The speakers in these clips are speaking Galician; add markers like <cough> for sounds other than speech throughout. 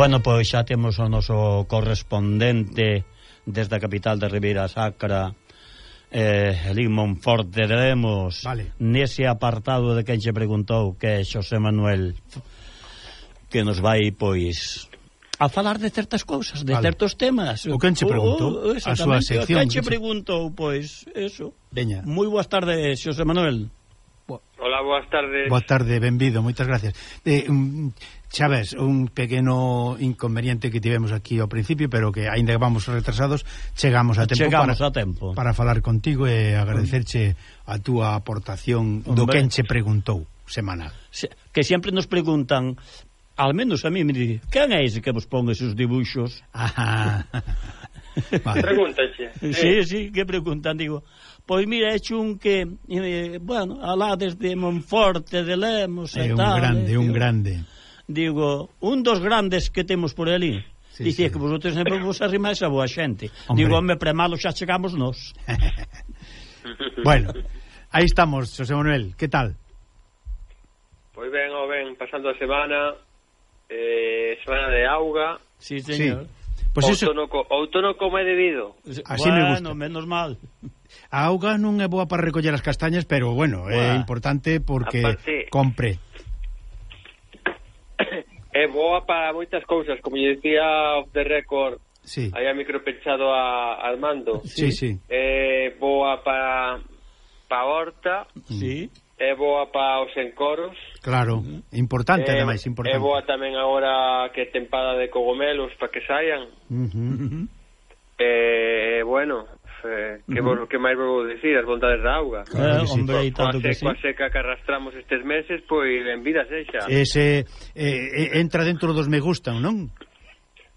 Bueno, pois xa temos o noso correspondente desde a capital de Ribeira Sacra, eh, Elín Monforte, Lemos vale. nese apartado de quen che preguntou que é Xosé Manuel que nos vai, pois a falar de certas cousas, de vale. certos temas. O quen che oh, preguntou, oh, oh, a súa sección. O quen che preguntou, pois, eso. Veña. Moi boas tardes, Xosé Manuel. Hola, boas tardes. Boa tarde, benvido, moitas gracias. Eh, mm, um, Chaves, un pequeno inconveniente que tivemos aquí ao principio, pero que aínda vamos retrasados, chegamos a tempo chegamos para, a tempo. para falar contigo e agradecerche a túa aportación Hombre. do que enche preguntou semana. Que sempre nos preguntan, al menos a mí me di, quen é ese que vos pon esos dibuixos? Ah, <laughs> <laughs> Vale. Pregúntache. Eh. Sí, sí, que preguntan, digo. Pois mira, é un que, eh, bueno, alá desde Monforte, de Lemos é e tal. É un grande, eh, un digo, grande. Digo, un dos grandes que temos por ali. Sí, Dicía sí. que vosotros sempre vos arrimais a boa xente. Hombre. Digo, home, premalo xa chegamos nós. <laughs> bueno, aí estamos, José Manuel, que tal? Pois ben, o ben, pasando a semana, eh, semana de auga. Sí, señor. Sí Pois pues outono, eso... outono como é debido. Así bueno, me gusta. menos mal. A auga non é boa para recoller as castañas, pero bueno, Uah. é importante porque Aparte, compre. <coughs> É boa para moitas cousas, como lle dicía off the record, sí. aí a micropechado a Armando. Sí, sí. sí. É boa para pa horta. Sí é boa para os encoros. Claro, importante é, ademais, importante. É boa tamén agora que tempada de cogomelos para que saian. Uh -huh. eh, bueno, eh, que, uh -huh. que máis vou dicir, as bondades da auga. Claro, eh, sí. hombre, e tanto que sí. Coa seca que arrastramos estes meses, pois en vida sexa. Ese, eh, eh entra dentro dos me gustan, non?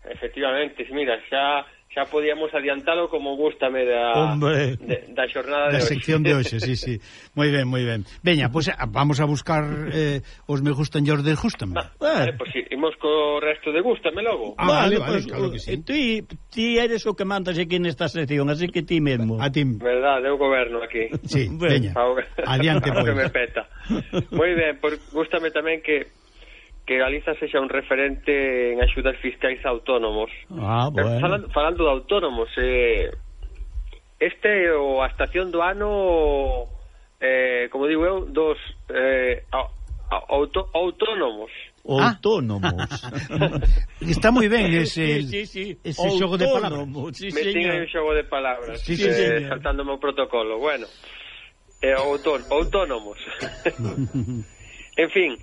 Efectivamente, mira, xa xa podíamos adiantalo como gustame da, Hombre, de, da xornada da de sección hoxe. de hoxe, sí, sí. <laughs> Moi ben, moi ben. Veña, pois pues, eh, vamos a buscar eh, os me gustan xos de gustame. Va, eh. Vale, pois pues, imos co resto de gustame logo. Ah, vale, vale, pues, claro que sí. Eh, ti, ti eres o que mandas aquí nesta sección, así que ti mesmo. A ti. Verdade, eu goberno aquí. Sí, veña. Adiante, <laughs> pois. Que me peta. Moi ben, por, gustame tamén que que Galiza sexa un referente en axudas fiscais a autónomos. Ah, bueno. Falando, falando de autónomos, eh, este o a estación do ano, eh, como digo eu, dos eh, auto, autónomos. Ah. Autónomos. Ah. <laughs> Está moi ben ese, sí, sí, sí. ese xogo de palabras. Sí, Me tiña un xogo de palabras, sí, sí, eh, saltándome o protocolo. Bueno, eh, autón, autónomos. <laughs> en fin,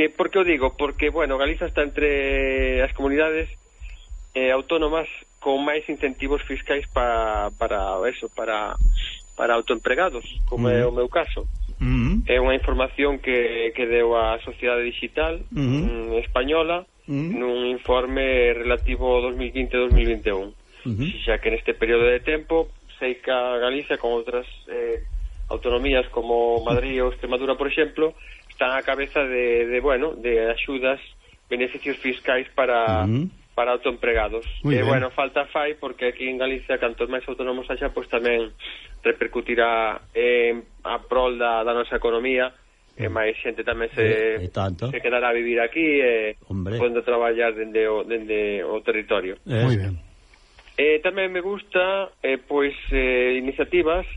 Que por que o digo? Porque, bueno, Galiza está entre as comunidades eh, autónomas con máis incentivos fiscais pa, para eso, para para autoempregados, como mm. é o meu caso. Mm. É unha información que, que deu a Sociedade Digital mm. Española mm. nun informe relativo 2020-2021. Mm. Xa que neste período de tempo, Seica Galicia con outras eh, autonomías como Madrid ou Extremadura, por exemplo, están á cabeza de, de bueno, de axudas, beneficios fiscais para... Uh -huh para autoempregados. Muy e, ben. bueno, falta fai porque aquí en Galicia, cantos máis autónomos haxa, pois tamén repercutirá eh, a prol da, da nosa economía, e mm. máis xente tamén se, eh, e tanto. se quedará a vivir aquí e Hombre. podendo traballar dende o, dende o territorio. Eh, Moi ben. Eh, tamén me gusta eh, pois eh, iniciativas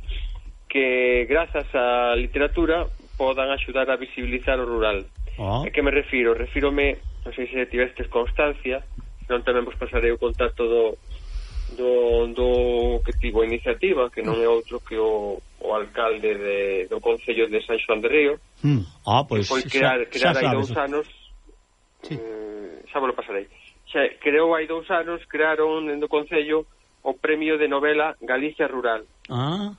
que grazas á literatura podan axudar a visibilizar o rural. Oh. A que me refiro? Refírome, non sei se tivestes constancia, non tamén vos pasarei o contacto do, do, do que tivo a iniciativa, que non é outro que o, o alcalde de, do Concello de San Xoan de Río, mm. ah, pois, que foi crear, crear xa, hai dous anos, sí. eh, xa vos lo pasarei, xa, creou hai dous anos, crearon dentro do Concello o Premio de Novela Galicia Rural. Ah,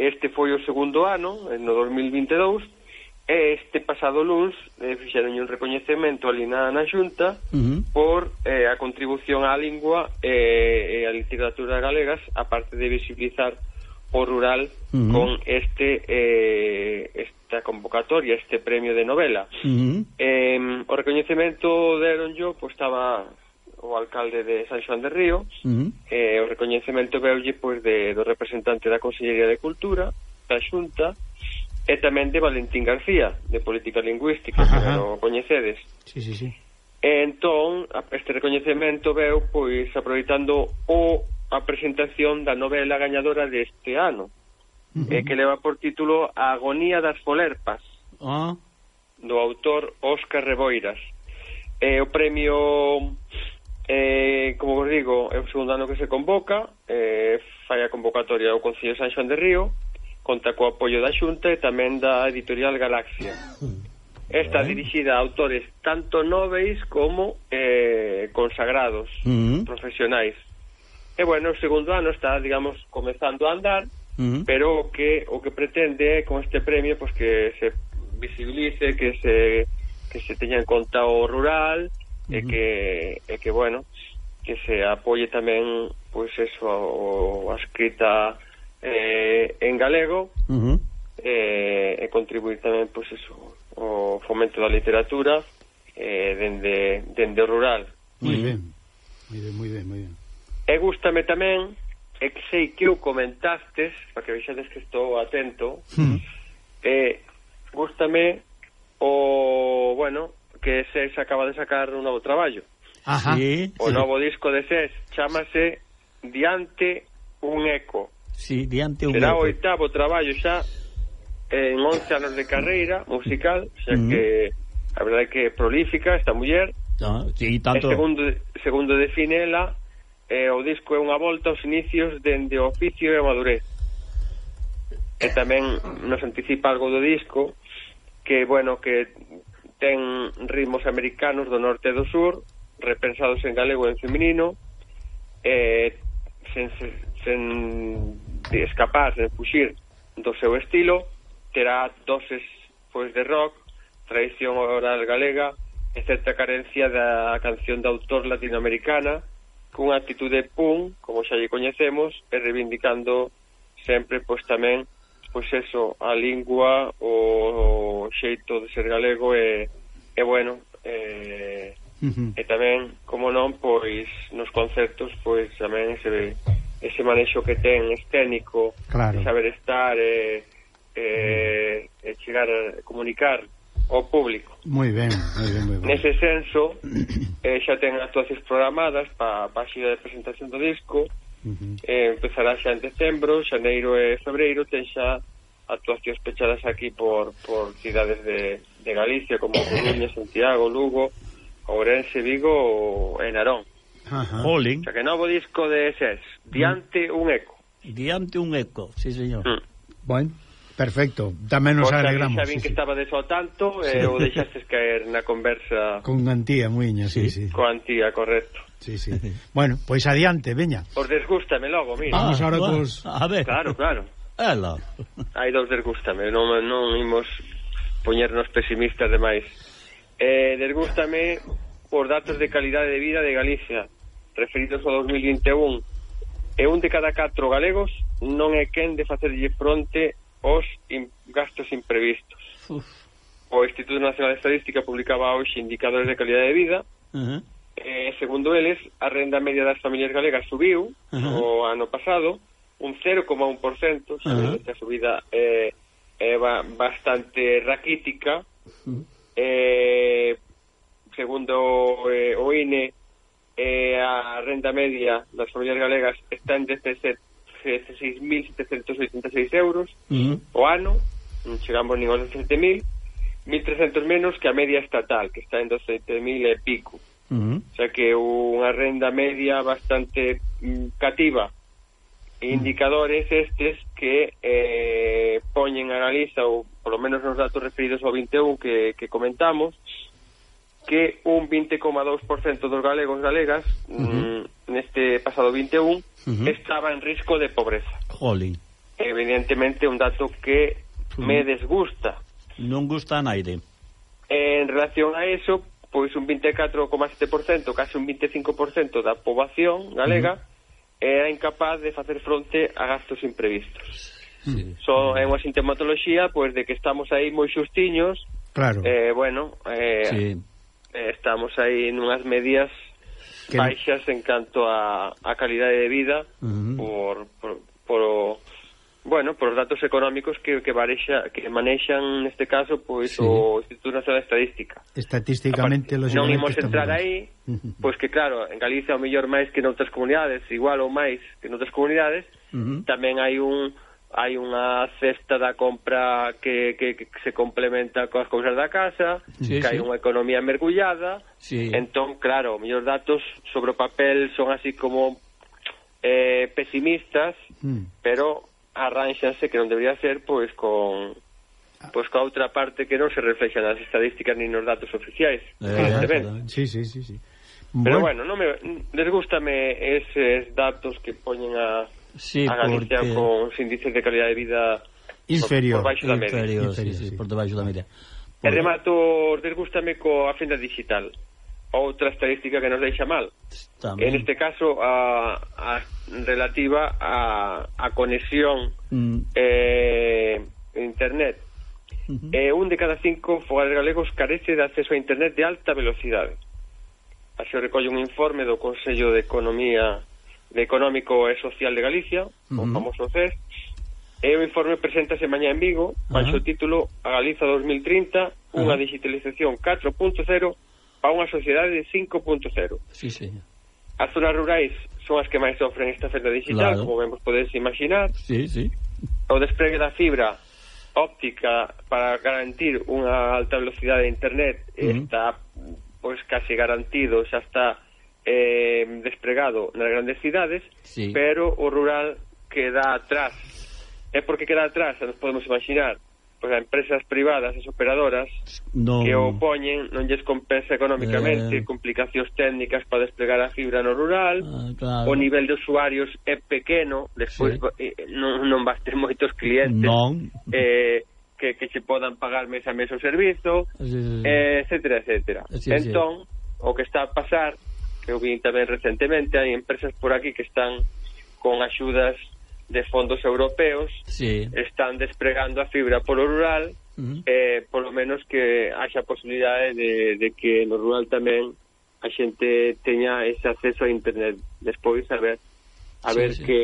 Este foi o segundo ano, no 2022, e este pasado luns eh, fixeron un recoñecemento ali na, na Xunta uh -huh. por eh, a contribución á lingua eh, e a literatura galegas, aparte de visibilizar o rural uh -huh. con este eh, esta convocatoria, este premio de novela. Uh -huh. eh, o recoñecemento deron yo, pois pues, estaba o alcalde de San Xoán de Río, uh -huh. eh, o recoñecemento veulle pois, de, do representante da Consellería de Cultura, da Xunta, e tamén de Valentín García, de Política Lingüística, Ajá. que non o coñecedes. Sí, sí, sí. E entón, este recoñecemento veu, pois, aproveitando o a presentación da novela gañadora deste ano, uh -huh. eh, que leva por título A agonía das folerpas, ah. do autor Óscar Reboiras. Eh, o premio Eh, como vos digo, é o segundo ano que se convoca, eh, fai a convocatoria ao Concello San Xoan de Río, conta co apoio da Xunta e tamén da editorial Galaxia. Está dirixida a autores tanto noveis como eh, consagrados, uh -huh. profesionais. E bueno, o segundo ano está, digamos, comezando a andar, uh -huh. pero o que o que pretende con este premio pois pues, que se visibilice, que se que se teña en conta o rural, e que e que bueno, que se apoie tamén pois pues eso o, a escrita eh, en galego uh -huh. eh, e contribuir tamén pois pues eso o fomento da literatura eh, dende, dende rural. Moi ben. Moi ben, moi ben, moi ben. E gustame tamén e que sei que o comentastes, para que vexades que estou atento, mm. eh, gústame o, bueno, que SES acaba de sacar un novo traballo. Ajá. Sí, o sí. novo disco de SES chamase Diante un eco. Sí, Diante un Será eco. Será o oitavo traballo xa eh, en 11 anos de carreira musical, xa mm. que a verdade é que é prolífica esta muller. Ah, sí, tanto... E segundo, segundo define ela, eh, o disco é unha volta aos inicios dende o oficio e a madurez. E tamén nos anticipa algo do disco, que, bueno, que ten ritmos americanos do norte e do sur, repensados en galego e en feminino, eh, sen, sen escapar, sen fuxir do seu estilo, terá doses pois de rock, tradición oral galega, e certa carencia da canción de autor latinoamericana, cunha actitude punk, como xa lle coñecemos, e reivindicando sempre pois tamén pois eso, a lingua, o, o xeito de ser galego é, é bueno, eh, uh e tamén, como non, pois nos concertos, pois tamén se ve ese manexo que ten escénico, claro. saber estar e, e, e chegar a comunicar ao público. Moi ben, moi ben, moi ben. Nese senso, eh, xa ten actuacións programadas para pa a xira de presentación do disco, Uh -huh. eh, empezará xa en decembro, xaneiro e eh, febreiro ten xa actuacións pechadas aquí por, por cidades de, de Galicia como <coughs> Coruña, Santiago, Lugo, Ourense, Vigo e Narón. Ajá. Olin. O sea que novo disco de SES, Diante un eco. Diante un eco, sí señor. Mm. Bueno, perfecto, tamén nos Porque alegramos. vin sí, que sí. estaba deso tanto, eh, sí. eh, o deixastes caer na conversa... <laughs> Con Antía, Muiña, sí, sí. sí. Con Antía, correcto. Sí, sí. <laughs> bueno, pois adiante, veña. Os desgústame logo, mira. Vamos ah, ahora bueno, cos... A ver. Claro, claro. Ela. Hai dos desgústame, non, non imos poñernos pesimistas demais. Eh, desgústame por datos de calidade de vida de Galicia referidos ao 2021 e un de cada catro galegos non é quen de facerlle fronte aos gastos imprevistos. Uf. O Instituto Nacional de Estadística publicaba hoxe indicadores de calidade de vida uh -huh Eh, segundo eles, a renda media das familias galegas subiu uh -huh. o ano pasado un 0,1%, xa uh -huh. esta subida é eh, eh, bastante raquítica. Uh -huh. Eh, segundo eh, o INE, eh, a renda media das familias galegas está en 16.786 euros uh -huh. o ano, non chegamos nin aos 17.000, 1.300 menos que a media estatal, que está en 12.000 e pico. -huh. O sea que unha renda media bastante mm, cativa indicadores estes que eh, poñen analiza ou polo menos nos datos referidos ao 21 que, que comentamos que un 20,2% dos galegos galegas uh -huh. mm, neste pasado 21 uh -huh. estaba en risco de pobreza Jolín. evidentemente un dato que uh -huh. me desgusta non gusta a naide en relación a eso pois un 24,7%, case un 25% da poboación galega uh -huh. era incapaz de facer fronte a gastos imprevistos. Sí. So, é unha sintomatoloxía pois de que estamos aí moi xustiños. Claro. Eh, bueno, eh, sí. eh, estamos aí nunhas medias que... baixas en canto a, a calidade de vida uh -huh. por, por, por o Bueno, por os datos económicos que que, varexa, que manexan neste caso pois sí. o Instituto Nacional de Estadística. Estatísticamente los Non imos entrar aí, <laughs> pois que claro, en Galicia o mellor máis que noutras comunidades, igual ou máis que noutras comunidades, uh -huh. tamén hai un hai unha cesta da compra que, que, que se complementa coas cousas da casa, sí, que sí. hai unha economía mergullada, sí. entón, claro, mellor datos sobre o papel son así como eh, pesimistas, mm. pero arranxanse que non debería ser pois con pois coa outra parte que non se reflexa nas estadísticas nin nos datos oficiais. Eh, sí, sí, sí, sí. Pero bueno, bueno non me desgústame eses datos que poñen a sí, a Galicia porque... con índices de calidad de vida inferior, por, por baixo da media. Inferior, sí, sí, sí, por debaixo da media. Por... E remato, desgústame coa fenda digital outra estadística que nos deixa mal. Tamén. En este caso, a, a relativa a, a conexión mm. eh, internet. Uh -huh. eh, un de cada cinco fogares galegos carece de acceso a internet de alta velocidade. Así o recolle un informe do Consello de Economía de Económico e Social de Galicia, uh -huh. o famoso CES, E o informe preséntase mañá en Vigo, baixo uh -huh. título A Galiza 2030, unha uh -huh. digitalización 4.0 para unha sociedade 5.0. Sí, sí. As zonas rurais son as que máis sofren esta oferta digital, claro. como vemos podes imaginar. Sí, sí. O despregue da fibra óptica para garantir unha alta velocidade de internet uh -huh. está pois case garantido, xa está eh, despregado nas grandes cidades, sí. pero o rural queda atrás. É porque queda atrás, nos podemos imaginar, pois, a empresas privadas, as operadoras, non... que o poñen, non lles compensa económicamente, eh... complicacións técnicas para desplegar a fibra no rural, ah, claro. o nivel de usuarios é pequeno, despois sí. Eh, non, non vas ter moitos clientes. Non. Eh, que, que se podan pagar mes a mes o servizo, sí, sí, sí. eh, etcétera, etcétera. Sí, entón, sí. o que está a pasar, que eu vi tamén recentemente, hai empresas por aquí que están con axudas de fondos europeos sí. están despregando a fibra polo rural uh -huh. eh, polo menos que haxa posibilidade de, de que no rural tamén a xente teña ese acceso a internet despois a ver a sí, ver sí. que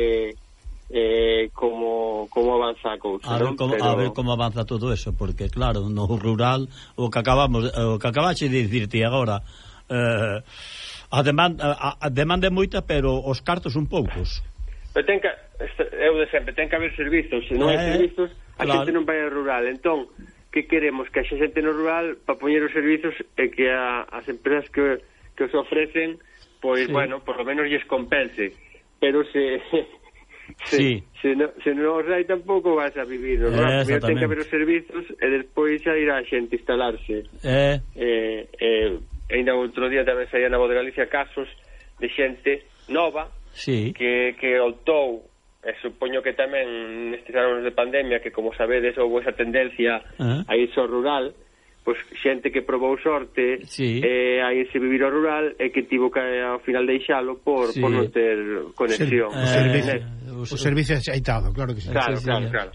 eh, como, como avanza a cousa a ver, non? como, Pero... a ver como avanza todo eso porque claro, no rural o que acabamos eh, o que acabaxe de dicirte agora eh, a demanda, a, a demanda é moita pero os cartos un poucos Pero ten que, eu de sempre, ten que haber servizos, se non eh, hai servizos, a claro. xente non vai ao rural. Entón, que queremos? Que a xente no rural para poñer os servizos e que a, as empresas que, que os ofrecen, pois, sí. bueno, por lo menos lles compense. Pero se... <laughs> Se, sí. se, no, se non os hai tampouco vas a vivir no eh, rural. ten que haber os servizos e despois a irá a xente instalarse eh. Eh, eh, ainda outro día tamén saía na voz de Galicia casos de xente nova sí. que, que optou e supoño que tamén nestes anos de pandemia que como sabedes houve esa tendencia ah. a iso rural pois xente que probou sorte sí. eh, a irse vivir ao rural e que tivo que ao final deixalo por, sí. por non ter conexión Ser, eh, o, o servicio axeitado, claro que sí claro, sí, claro, sí. claro.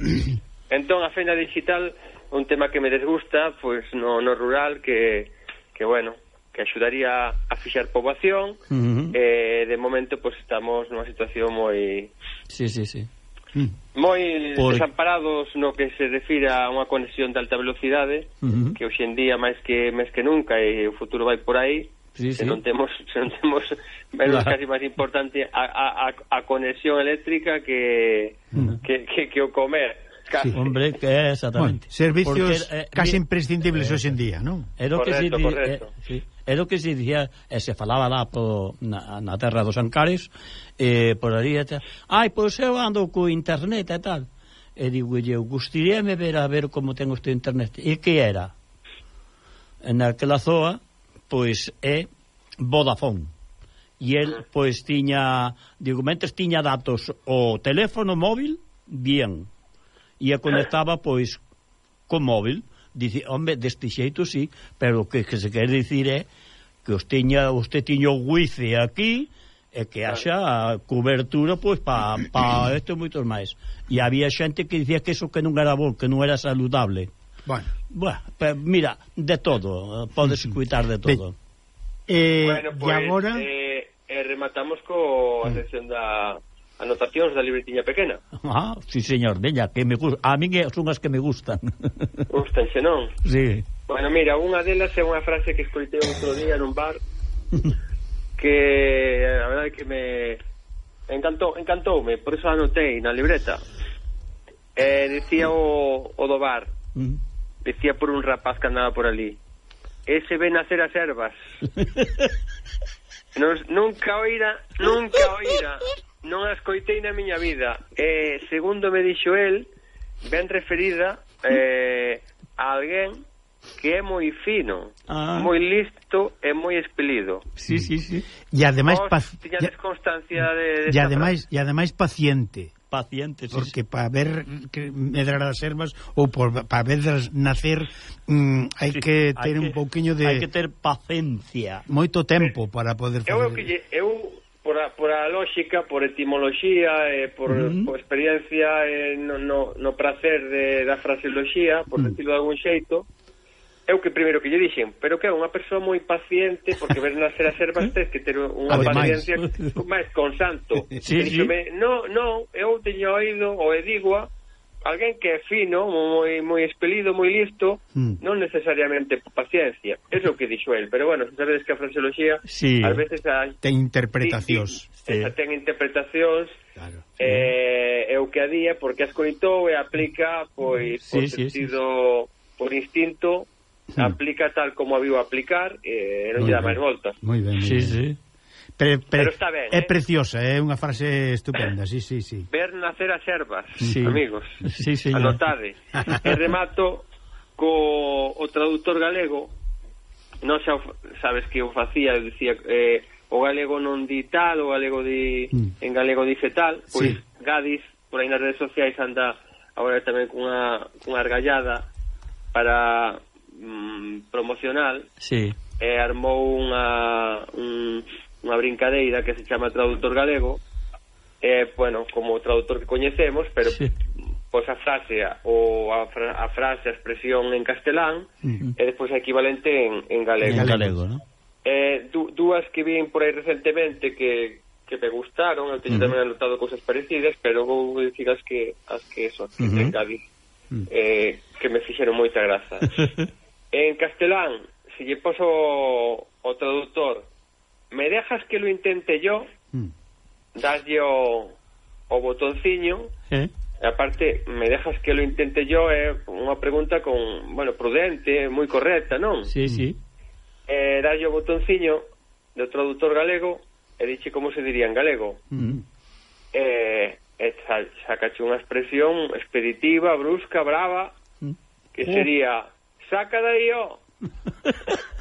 entón a fenda digital un tema que me desgusta pois no, no rural que, que bueno que axudaría a fixar poboación uh -huh. eh, de momento pois pues, estamos nunha situación moi sí, sí, sí. Mm. moi Por... desamparados no que se refira a unha conexión de alta velocidade uh -huh. que hoxe en día máis que máis que nunca e o futuro vai por aí Sí, se sí. non temos se non temos <laughs> menos claro. casi máis importante a, a, a conexión eléctrica que, uh -huh. que, que que o comer Casi. Hombre, que é exactamente. Bueno, servicios Porque, eh, casi imprescindibles eh, hoxe en día, non? Era o que correcto, se correcto. Eh, sí, era o que se dicía, e eh, se falaba lá po, na, na terra dos Ancares, eh, por ali, e tal. Ai, pois eu ando co internet e tal. E digo, eu gustaríame ver a ver como ten o teu internet. E que era? Naquela zoa, pois é Vodafone. E el, ah. pois, tiña, digo, mentes tiña datos o teléfono móvil, bien, e a conectaba pois co móvil dice, "Hombre, deste xeito sí pero o que, que se quer dicir é que os teña, usted tiña o wifi aquí e que haxa cobertura pois pa, pa <clears throat> isto e moitos máis e había xente que dicía que iso que non era bo que non era saludable. Bueno, bueno pero mira, de todo podes mm. cuitar de todo. eh, bueno, pues, e agora eh, eh, rematamos co a mm. sección da anotacións da libretiña pequena. <laughs> Ah, sí, señor, veña, que me gusta. A min son as que me gustan. <laughs> Gustan, xenón. Sí. Bueno, mira, unha delas é unha frase que escoitei outro día nun bar <laughs> que a verdade que me encantou, encantoume, por eso anotei na libreta. Eh, decía o, o do bar. Mm. Decía por un rapaz que andaba por ali. Ese ve nacer as ervas. Nos, nunca oira, nunca oira non a escoitei na miña vida. Eh, segundo me dixo el, ben referida mm. eh, a alguén que é moi fino, ah. moi listo e moi expelido. Sí, sí, sí. E ademais tiñades constancia de, de E ademais, e ademais paciente. Paciente, sí. Porque sí. para ver que medrar as ervas ou para verlas nacer mm, hai sí, que ter un pouquiño de Hai que ter paciencia. Moito tempo para poder fazer. Eu que lle, eu por a, por a lógica, por etimoloxía e por, uh por experiencia eh, no, no, no pracer de, da fraseoloxía, por mm decirlo de algún xeito, é o que primeiro que lle dixen, pero que é unha persoa moi paciente, porque ver nacer as ervas <laughs> tes que ter unha paciencia máis con santo. <laughs> sí, sí. Dixome, no, no, eu teño oído o edigua, alguén que é fino, moi moi expelido, moi listo, mm. non necesariamente paciencia. É o que dixo el, pero bueno, sabedes que a fraseoloxía sí, ás veces a, ten interpretacións. Sí, sí. ten interpretacións. Claro. Eh, é o que día porque a escoitou e aplica pois sí, por sí, sentido sí, por instinto, mm. aplica tal como a viu aplicar e eh, non lle dá máis voltas. Moi ben. Sí, sí. Pre, pre, Pero está ben, é eh? preciosa, é unha frase estupenda, sí, sí, sí. Ver nacer as ervas, sí. amigos. Sí, señor. Anotade. e remato co o traductor galego, non xa sabes que eu facía, eu dicía eh, o galego non di tal, o galego di mm. en galego dice tal, pois sí. Gadis por aí nas redes sociais anda agora tamén cunha cunha argallada para mm, promocional. Sí. E armou unha un unha brincadeira que se chama traductor galego eh, bueno, como o traductor que coñecemos pero sí. pois a frase ou a, fra a frase, a expresión en castelán uh -huh. e despois a equivalente en, en galego en galego, ¿no? eh, du dúas que vin por aí recentemente que, que me gustaron eu teño uh -huh. tamén anotado cousas parecidas pero vou dicir as que, as que son uh -huh. en Cádiz eh, que me fixeron moita graza <laughs> en castelán se lle poso o traductor me dejas que lo intente yo, mm. dáslle o, o botonciño, eh? e aparte, me dejas que lo intente yo, é eh, unha pregunta con, bueno, prudente, moi correcta, non? Sí, mm. sí. Eh, dáslle o botonciño do traductor galego, e dixe como se diría en galego. Mm. Eh, e sacache unha expresión expeditiva, brusca, brava, mm. que sería, saca de aí, oh". <laughs>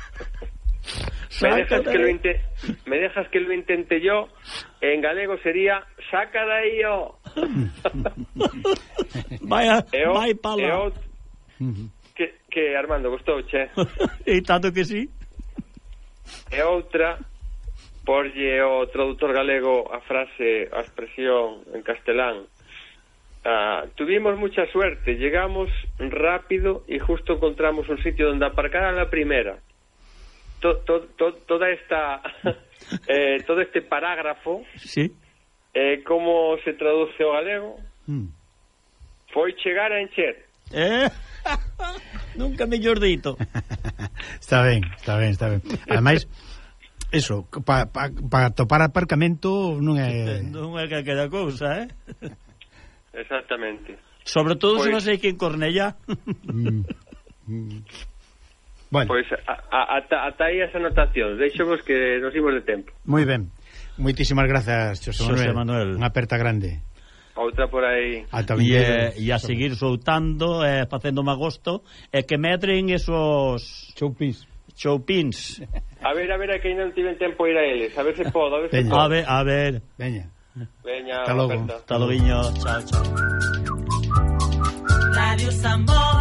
me dejas, que lo inte me dejas que lo intente yo, en galego sería saca de aí ó. Oh". <laughs> Vaya, vai pala. Eu, que, que Armando gustou, che. <laughs> e tanto que sí. E outra porlle o traductor galego a frase, a expresión en castelán. Ah, tuvimos mucha suerte, llegamos rápido y justo encontramos un sitio donde aparcar a la primera to, to, to, toda esta <laughs> eh, todo este parágrafo sí. eh, como se traduce ao galego mm. foi chegar a encher eh? <laughs> nunca mellor dito <laughs> está ben, está ben, está ben ademais Eso, para pa, pa topar aparcamento non é... Non é que cousa, eh? Exactamente. Sobre todo se non sei que en Cornella. Mm. Mm. Bueno. Pois ata, ata aí as anotacións. Deixovos que nos imos de tempo. Moi ben. Moitísimas grazas, Xosé Manuel. José Manuel. Unha aperta grande. Outra por aí. Ata e, e a seguir soltando, eh, facendo magosto, e eh, que medren esos... Choupis. Choupins. A ver, a ver, que ainda non tiven tempo ir a eles. A ver se podo, a ver se podo. A ver, a ver. Veña. Veña. Hasta logo. Hasta logo, Chao, chao. Radio Samboa.